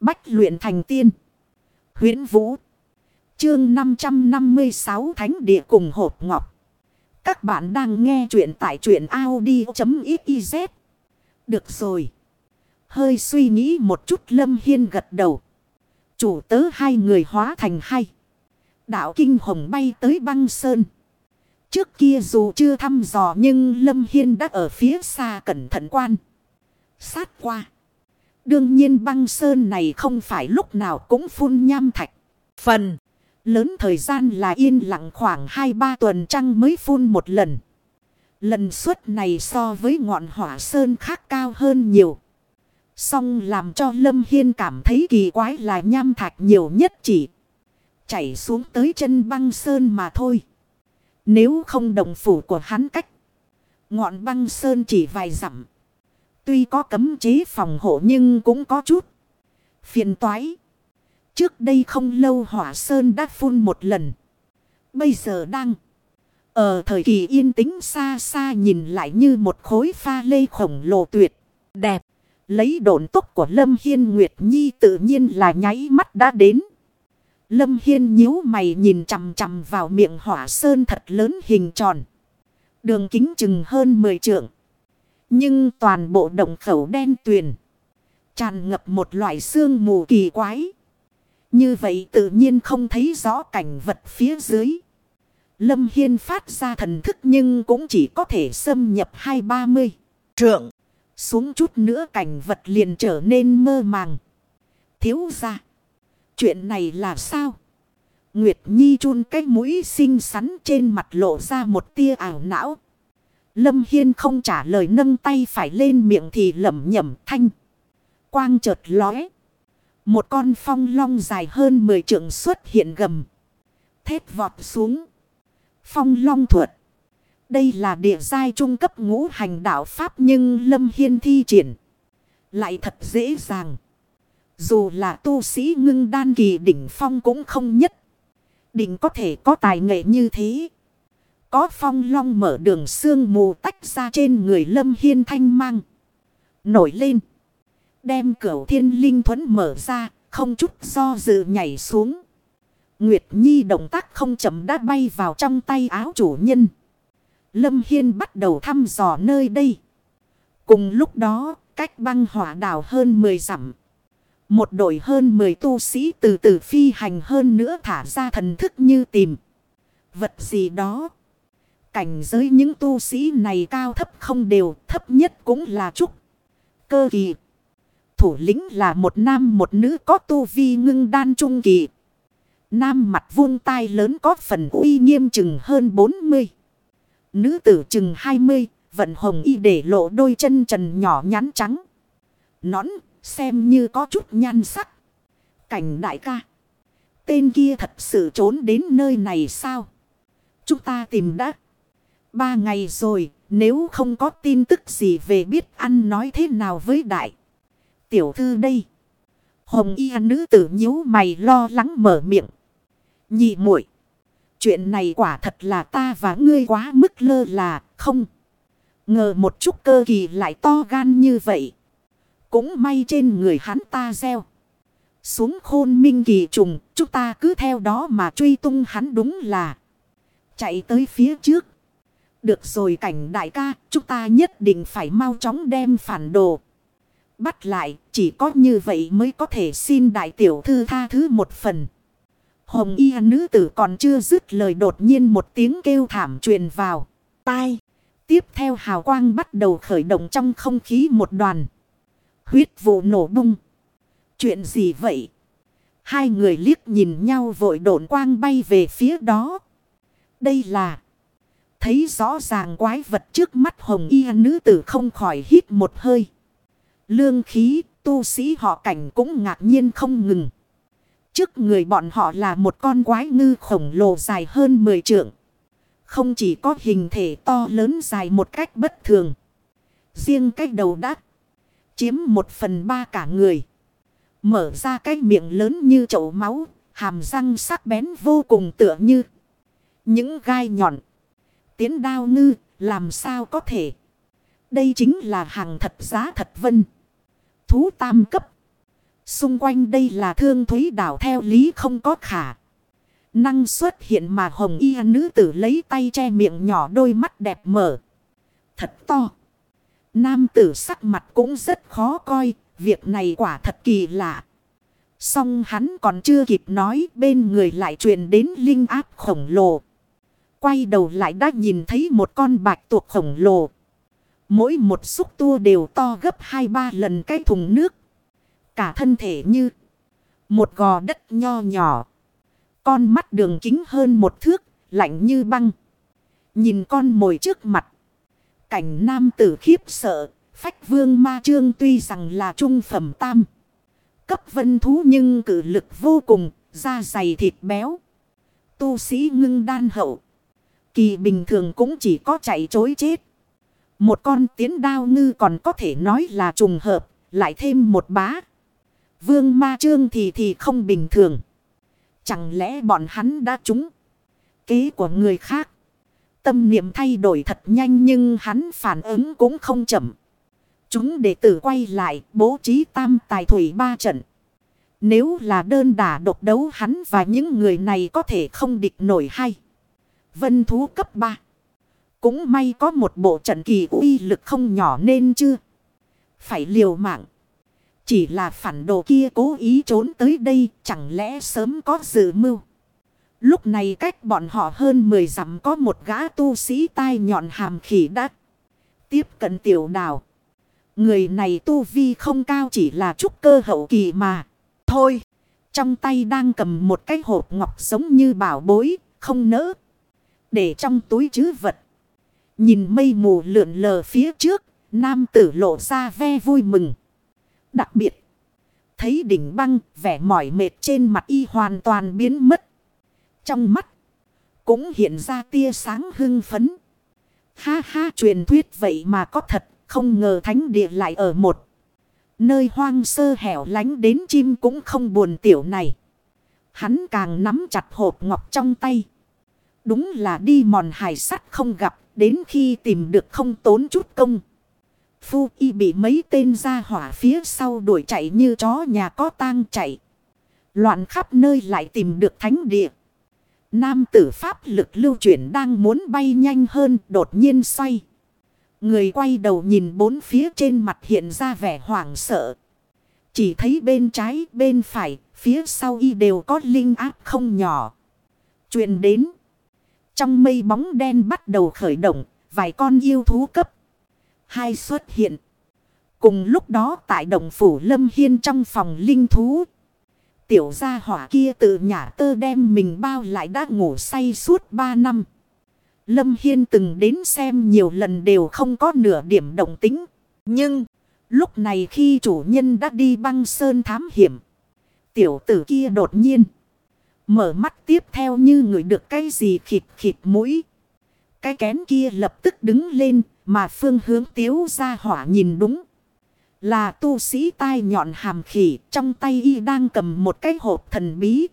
Bách luyện thành tiên. huyễn Vũ. Chương 556 Thánh địa cùng hộp ngọc. Các bạn đang nghe truyện tại truyện Audi.xyz. Được rồi. Hơi suy nghĩ một chút Lâm Hiên gật đầu. Chủ tớ hai người hóa thành hai. Đạo kinh hồng bay tới băng sơn. Trước kia dù chưa thăm dò nhưng Lâm Hiên đã ở phía xa cẩn thận quan. Sát qua. Đương nhiên băng sơn này không phải lúc nào cũng phun nham thạch. Phần lớn thời gian là yên lặng khoảng 2-3 tuần trăng mới phun một lần. Lần suất này so với ngọn hỏa sơn khác cao hơn nhiều. Song làm cho Lâm Hiên cảm thấy kỳ quái là nham thạch nhiều nhất chỉ. Chảy xuống tới chân băng sơn mà thôi. Nếu không đồng phủ của hắn cách. Ngọn băng sơn chỉ vài dặm. Tuy có cấm chế phòng hộ nhưng cũng có chút. Phiền toái. Trước đây không lâu hỏa sơn đã phun một lần. Bây giờ đang. Ở thời kỳ yên tĩnh xa xa nhìn lại như một khối pha lê khổng lồ tuyệt. Đẹp. Lấy độn tốc của Lâm Hiên Nguyệt Nhi tự nhiên là nháy mắt đã đến. Lâm Hiên nhíu mày nhìn chằm chằm vào miệng hỏa sơn thật lớn hình tròn. Đường kính chừng hơn 10 trượng. Nhưng toàn bộ động khẩu đen tuyền. Tràn ngập một loại xương mù kỳ quái. Như vậy tự nhiên không thấy rõ cảnh vật phía dưới. Lâm Hiên phát ra thần thức nhưng cũng chỉ có thể xâm nhập hai ba mươi trượng. Xuống chút nữa cảnh vật liền trở nên mơ màng. Thiếu ra. Chuyện này là sao? Nguyệt Nhi chun cái mũi xinh xắn trên mặt lộ ra một tia ảo não. Lâm Hiên không trả lời nâng tay phải lên miệng thì lẩm nhẩm thanh. Quang chợt lóe. Một con phong long dài hơn 10 trượng xuất hiện gầm. Thét vọt xuống. Phong long thuật. Đây là địa giai trung cấp ngũ hành đạo Pháp nhưng Lâm Hiên thi triển. Lại thật dễ dàng. Dù là tu sĩ ngưng đan kỳ đỉnh phong cũng không nhất. Định có thể có tài nghệ như thế. Có phong long mở đường xương mù tách ra trên người lâm hiên thanh mang. Nổi lên. Đem cửa thiên linh thuẫn mở ra. Không chút do dự nhảy xuống. Nguyệt Nhi động tác không chậm đã bay vào trong tay áo chủ nhân. Lâm Hiên bắt đầu thăm dò nơi đây. Cùng lúc đó, cách băng hỏa đảo hơn 10 dặm. Một đội hơn 10 tu sĩ từ từ phi hành hơn nữa thả ra thần thức như tìm. Vật gì đó. Cảnh giới những tu sĩ này cao thấp không đều, thấp nhất cũng là trúc. Cơ kỳ. Thủ lĩnh là một nam một nữ có tu vi ngưng đan trung kỳ. Nam mặt vuông tai lớn có phần uy nghiêm chừng hơn 40. Nữ tử chừng 20, vận hồng y để lộ đôi chân trần nhỏ nhắn trắng. Nón, xem như có chút nhan sắc. Cảnh đại ca. Tên kia thật sự trốn đến nơi này sao? Chúng ta tìm đã. Ba ngày rồi, nếu không có tin tức gì về biết ăn nói thế nào với đại. Tiểu thư đây. Hồng y nữ tử nhíu mày lo lắng mở miệng. Nhị muội Chuyện này quả thật là ta và ngươi quá mức lơ là, không. Ngờ một chút cơ kỳ lại to gan như vậy. Cũng may trên người hắn ta gieo. Xuống khôn minh kỳ trùng, chúng ta cứ theo đó mà truy tung hắn đúng là. Chạy tới phía trước. Được rồi cảnh đại ca, chúng ta nhất định phải mau chóng đem phản đồ. Bắt lại, chỉ có như vậy mới có thể xin đại tiểu thư tha thứ một phần. Hồng y nữ tử còn chưa dứt lời đột nhiên một tiếng kêu thảm truyền vào. Tai. Tiếp theo hào quang bắt đầu khởi động trong không khí một đoàn. Huyết vụ nổ bung. Chuyện gì vậy? Hai người liếc nhìn nhau vội độn quang bay về phía đó. Đây là... Thấy rõ ràng quái vật trước mắt hồng y nữ tử không khỏi hít một hơi. Lương khí, tu sĩ họ cảnh cũng ngạc nhiên không ngừng. Trước người bọn họ là một con quái ngư khổng lồ dài hơn 10 trượng. Không chỉ có hình thể to lớn dài một cách bất thường. Riêng cái đầu đắt. Chiếm một phần ba cả người. Mở ra cái miệng lớn như chậu máu. Hàm răng sắc bén vô cùng tựa như. Những gai nhọn. Tiến đao ngư. Làm sao có thể. Đây chính là hàng thật giá thật vân. Thú tam cấp. Xung quanh đây là thương thúy đảo theo lý không có khả. Năng xuất hiện mà hồng y nữ tử lấy tay che miệng nhỏ đôi mắt đẹp mở. Thật to. Nam tử sắc mặt cũng rất khó coi. Việc này quả thật kỳ lạ. Xong hắn còn chưa kịp nói, bên người lại truyền đến linh áp khổng lồ. Quay đầu lại đã nhìn thấy một con bạch tuộc khổng lồ. Mỗi một xúc tua đều to gấp hai ba lần cái thùng nước. Cả thân thể như một gò đất nho nhỏ. Con mắt đường kính hơn một thước, lạnh như băng. Nhìn con mồi trước mặt. Cảnh nam tử khiếp sợ, phách vương ma trương tuy rằng là trung phẩm tam. Cấp vân thú nhưng cử lực vô cùng, da dày thịt béo. Tu sĩ ngưng đan hậu. Kỳ bình thường cũng chỉ có chạy chối chết. Một con tiến đao ngư còn có thể nói là trùng hợp, lại thêm một bá. Vương ma trương thì thì không bình thường. Chẳng lẽ bọn hắn đã trúng kế của người khác. Tâm niệm thay đổi thật nhanh nhưng hắn phản ứng cũng không chậm. Chúng đệ tử quay lại bố trí tam tài thủy ba trận. Nếu là đơn đả độc đấu hắn và những người này có thể không địch nổi hay. Vân thú cấp 3. Cũng may có một bộ trận kỳ uy lực không nhỏ nên chưa. Phải liều mạng. Chỉ là phản đồ kia cố ý trốn tới đây chẳng lẽ sớm có dự mưu. Lúc này cách bọn họ hơn 10 dặm có một gã tu sĩ tai nhọn hàm khỉ đắt. Tiếp cận tiểu đào. Người này tu vi không cao chỉ là trúc cơ hậu kỳ mà. Thôi, trong tay đang cầm một cái hộp ngọc giống như bảo bối, không nỡ. Để trong túi chứ vật. Nhìn mây mù lượn lờ phía trước, nam tử lộ ra ve vui mừng. Đặc biệt, thấy đỉnh băng, vẻ mỏi mệt trên mặt y hoàn toàn biến mất. Trong mắt, cũng hiện ra tia sáng hưng phấn. Ha ha truyền thuyết vậy mà có thật, không ngờ thánh địa lại ở một. Nơi hoang sơ hẻo lánh đến chim cũng không buồn tiểu này. Hắn càng nắm chặt hộp ngọc trong tay. Đúng là đi mòn hải sắt không gặp, đến khi tìm được không tốn chút công. Phu y bị mấy tên ra hỏa phía sau đuổi chạy như chó nhà có tang chạy. Loạn khắp nơi lại tìm được thánh địa. Nam tử pháp lực lưu chuyển đang muốn bay nhanh hơn đột nhiên xoay. Người quay đầu nhìn bốn phía trên mặt hiện ra vẻ hoảng sợ. Chỉ thấy bên trái bên phải phía sau y đều có linh áp không nhỏ. Chuyện đến. Trong mây bóng đen bắt đầu khởi động, vài con yêu thú cấp hai xuất hiện. Cùng lúc đó tại đồng phủ Lâm Hiên trong phòng linh thú. Tiểu gia hỏa kia từ nhà tơ đem mình bao lại đã ngủ say suốt ba năm. Lâm Hiên từng đến xem nhiều lần đều không có nửa điểm động tính. Nhưng lúc này khi chủ nhân đã đi băng sơn thám hiểm. Tiểu tử kia đột nhiên. Mở mắt tiếp theo như người được cái gì khịt khịt mũi. Cái kén kia lập tức đứng lên mà phương hướng tiếu ra hỏa nhìn đúng. Là tu sĩ tai nhọn hàm khỉ trong tay y đang cầm một cái hộp thần bí